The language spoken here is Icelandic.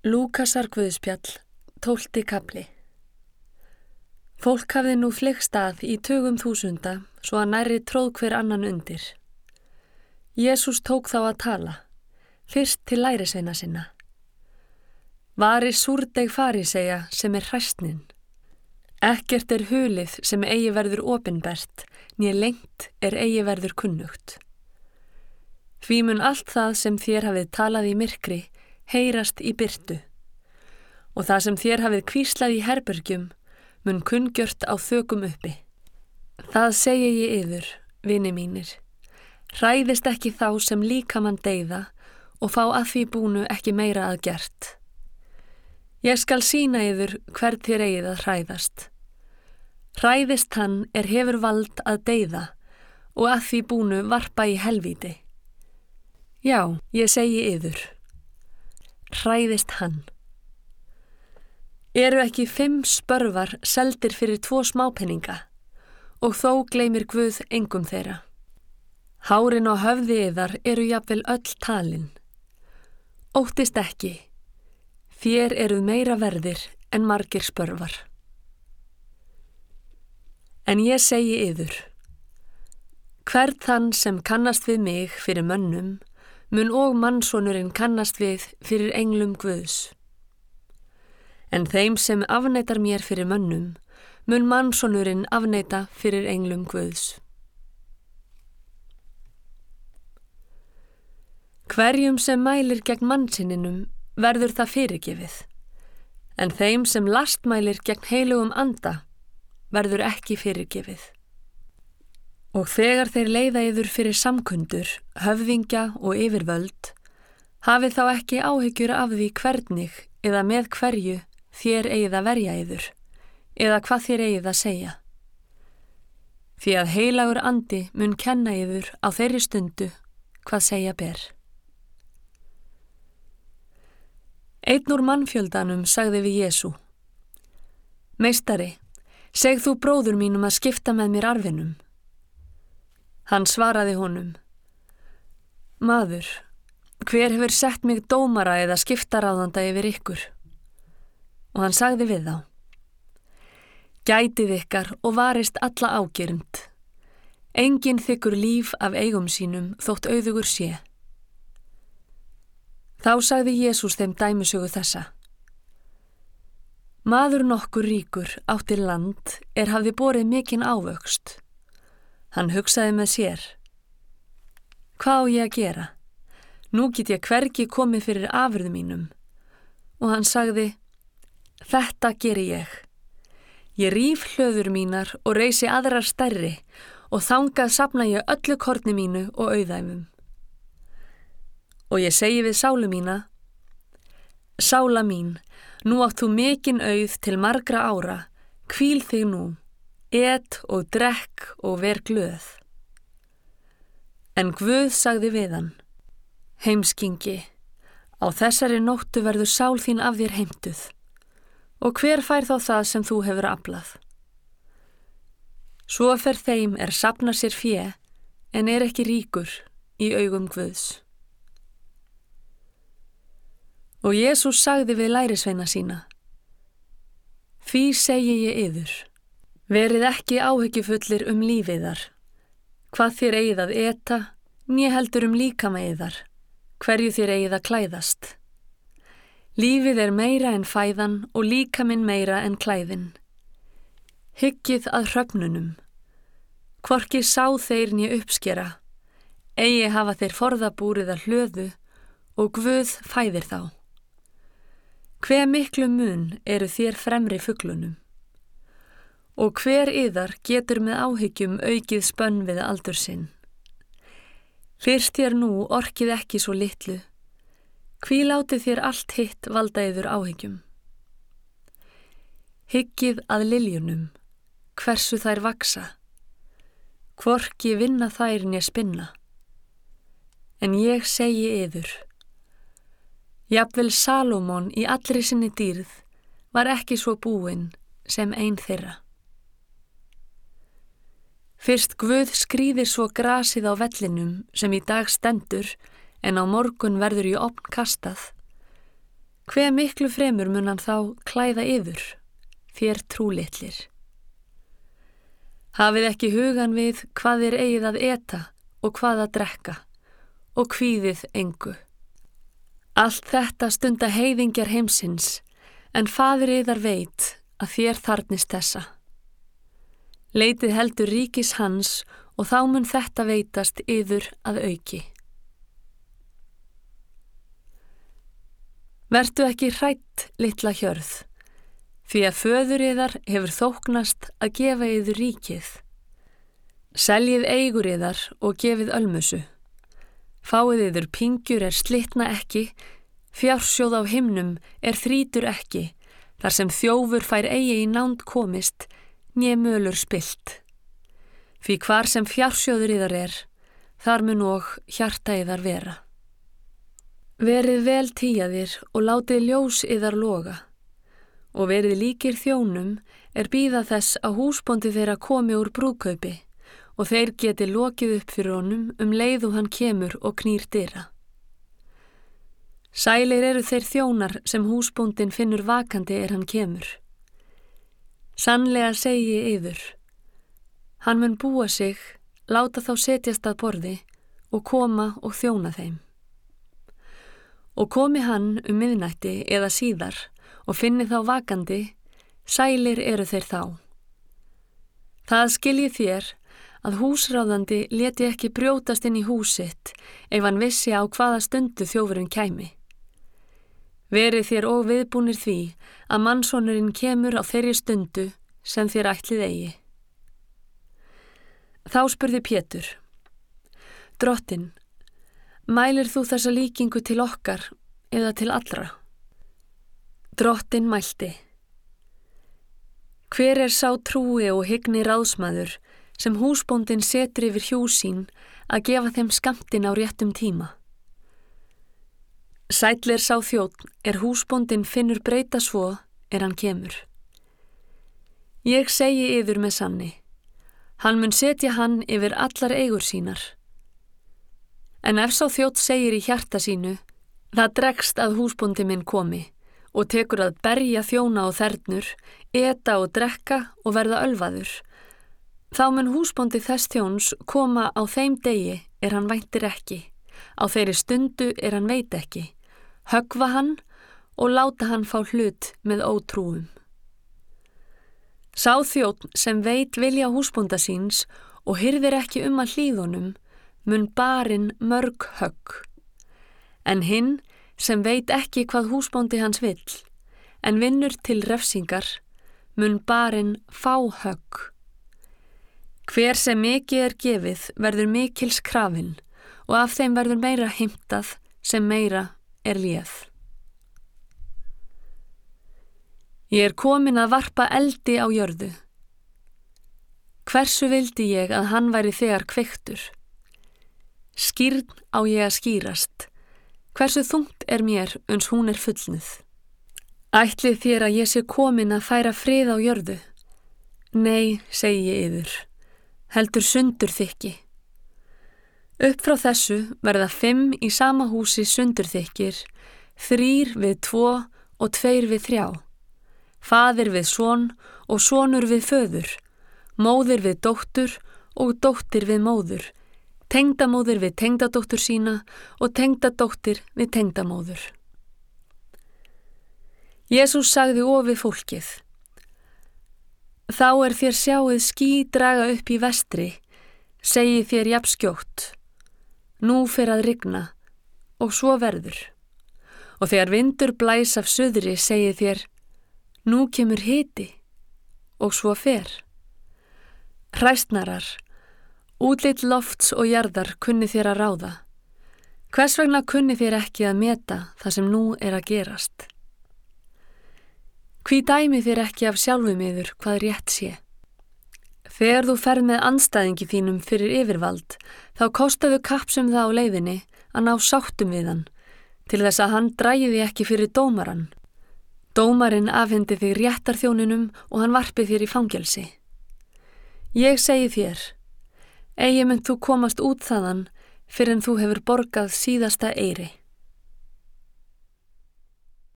Lúkasar Guðspjall, tólti kapli Fólk hafði nú fleikst að í tögum þúsunda svo að næri tróð hver annan undir. Jésús tók þá að tala, fyrst til lærisveina sinna. Vari súrdeg fari segja sem er hræstnin. Ekkert er hulið sem eigi verður opinbert, nýja lengt er eigi verður kunnugt. Því mun allt það sem þér hafið talað í myrkri heyrast í byrtu og það sem þér hafið kvíslað í herbergjum mun kunngjört á þökum uppi. Það segi ég yfir, vini mínir. Ræðist ekki þá sem líka mann deyða og fá að því búnu ekki meira að gert. Ég skal sína yfir hvert þér eigið að hræðast. Hræðist hann er hefur vald að deyða og að því búnu varpa í helvíti. Já, ég segi yfir hræðist hann. Eru ekki fimm spörvar seldir fyrir tvo smápenninga og þó gleymir Guð engum þeirra. Hárin á höfði yðar eru jafnvel öll talin. Óttist ekki, þér eruð meira verðir en margir spörvar. En ég segi yður, hvert þann sem kannast við mig fyrir mönnum mun og mannsónurinn kannast við fyrir englum Guðs. En þeim sem afneitar mér fyrir mönnum, mun mannsónurinn afneita fyrir englum Guðs. Hverjum sem mælir gegn mannsinninum verður það fyrirgefið, en þeim sem lastmælir gegn heilugum anda verður ekki fyrirgefið. Og þegar þeir leiða yfir fyrir samkundur, höfðingja og yfirvöld, hafið þá ekki áhyggjur af því hvernig eða með hverju þér eigið að verja yfir, eða hvað þér eigið að segja. Því að heilagur andi mun kenna yfir á þeirri stundu hvað segja ber. Einn úr mannfjöldanum sagði við Jésu, Meistari, seg þú bróður mínum að skipta með mér arfinum. Hann svaraði honum, Maður, hver hefur sett mig dómara eða skiptaráðanda yfir ykkur? Og hann sagði við þá, Gætið ykkar og varist alla ágyrnd. Engin þykkur líf af eigum sínum þótt auðugur sé. Þá sagði Jésús þeim dæmisögu þessa. Maður nokkur ríkur áttir land er hafði borið mikinn ávöxt. Hann hugsaði með sér. Hvað á ég að gera? Nú get ég hverki komið fyrir afurðu mínum. Og hann sagði, þetta ger ég. Ég rýf hlöður mínar og reysi aðrar stærri og þangað sapna ég öllu korni mínu og auðæfum. Og ég segi við sálu mína, Sála mín, nú átt þú mikinn auð til margra ára, kvíl þig nú et og drekk og ver glöð. En Guð sagði við hann, heimskingi, á þessari nóttu verður sál þín af þér heimtuð og hver fær þá það sem þú hefur aflað. Svo fer þeim er sapna sér fjö en er ekki ríkur í augum Guðs. Og Jésús sagði við lærisveina sína, Því segi ég yður, Verið ekki áhyggjufullir um lífiðar. Hvað þér eigið að eta, nýja heldur um líkama yðar. Hverju þér eigið að klæðast. Lífið er meira en fæðan og líkaminn meira en klæðin. Hyggið að hröfnunum. Kvorki sá þeir nýja uppskera. Egi hafa þeir forðabúrið að hlöðu og Guð fæðir þá. Hver miklu mun eru þér fremri fugglunum? Og hver yðar getur með áhyggjum aukið spönn við aldur sinn. Fyrst þér nú orkið ekki svo litlu, hví látið þér allt hitt valda yður áhyggjum. Hyggið að liljunum, hversu þær vaksa, hvorki vinna þær nýja spinna. En ég segi yður, jafnvel Salomón í allri sinni dýrð var ekki svo búinn sem einn þeirra. Fyrst Guð skrýðir svo grasið á vellinum sem í dag stendur en á morgun verður í opn kastað. hver miklu fremur mun hann þá klæða yfir, þér trúlittlir. Hafið ekki hugan við hvað er eigið að eta og hvað að drekka og kvíðið engu. Allt þetta stunda heiðingjar heimsins en fadur yðar veit að þér þarnist þessa. Leitið heldur ríkis hans og þá mun þetta veitast yður að auki. Vertu ekki hrætt litla hjörð, því að föður yðar hefur þóknast að gefa yður ríkið. Seljið eigur yðar og gefið ölmusu. Fáið yður pingjur er slitna ekki, fjársjóð á himnum er þrítur ekki, þar sem þjófur fær eigi í nánd komist, nýjumölur spilt. Því hvar sem fjársjóður yðar er, þar mun og hjarta yðar vera. Verið vel tíjaðir og látið ljós yðar loga og verið líkir þjónum er býða þess að húsbóndi þeirra komi úr brúkaupi og þeir geti lokið upp fyrir honum um leið og hann kemur og knýr dyra. Sælir eru þeir þjónar sem húsbóndin finnur vakandi er hann kemur. Sannlega segi yður. Hann mun búa sig, láta þá setjast að borði og koma og þjóna þeim og komi hann um miðnætti eða síðar og finni þá vakandi, sælir eru þeir þá. Það skiljið þér að húsráðandi leti ekki brjótast inn í húsitt ef hann vissi á hvaða stundu þjófurinn kæmi. Verið þér og viðbúnir því að mannsónurinn kemur á þeirri stundu sem þér ætlið eigi. Þá spurði Pétur, Drottin, Mælir þú þessa líkingu til okkar eða til allra? Drottin mælti. Hver er sá trúi og hygni ráðsmaður sem húsbóndin setur yfir hjúsín að gefa þeim skamtin á réttum tíma? Sætler sá þjótt er húsbóndin finnur breyta svo er hann kemur. Ég segi yfir með sanni. Hann mun setja hann yfir allar eigur sínar. En ef sá þjótt segir í hjarta sínu, það dregst að húsbúndi minn komi og tekur að berja þjóna og þernur, eta og drekka og verða ölvaður. Þá mun húsbúndi þess þjóns koma á þeim degi er hann væntir ekki, á þeirri stundu er hann veit ekki, högva hann og láta hann fá hlut með ótrúum. Sá þjótt sem veit vilja húsbúnda síns og hyrðir ekki um að hlýðunum, mun barinn mörg högg. En hinn sem veit ekki hvað húsbóndi hans vill, en vinnur til refsingar, mun barinn fá högg. Hver sem mikið er gefið verður mikils krafinn og af þeim verður meira heimtað sem meira er léð. Ég er komin að varpa eldi á jörðu. Hversu vildi ég að hann væri þegar kveiktur? Skýrn á ég að skýrast. Hversu þungt er mér uns hún er fullnuð? Ætlið þér að ég sé komin að færa frið á jörðu? Nei, segi ég yfir. Heldur sundur þykki. Upp frá þessu verða fimm í sama húsi sundur þykir, þrýr við tvo og tveir við þrjá. Fadir við són og sónur við föður, móðir við dóttur og dóttir við móður, tengdamóður við tengdadóttur sína og tengdadóttir við tengdamóður. Jésús sagði ofið fólkið. Þá er þér sjáuð ský draga upp í vestri, segi þér jafnskjótt. Nú fyrir að rigna og svo verður. Og þegar vindur blæs af söðri segi þér, nú kemur hiti og svo fer. Hræstnarar, Útlitt lofts og jarðar kunni þér að ráða. Hvers vegna kunni þér ekki að meta það sem nú er að gerast? Hví dæmi þér ekki af sjálfum yfir hvað rétt sé? Þegar þú ferð með anstæðingi þínum fyrir yfirvald, þá kostaðu kapsum það á leiðinni að ná sáttum við hann, til þess að hann dræði ekki fyrir dómaran. Dómarin afhendi þig réttar þjóninum og hann varpi þér í fangelsi. Ég segi þér, Egi mynd þú komast út þaðan fyrir en þú hefur borgað síðasta eiri.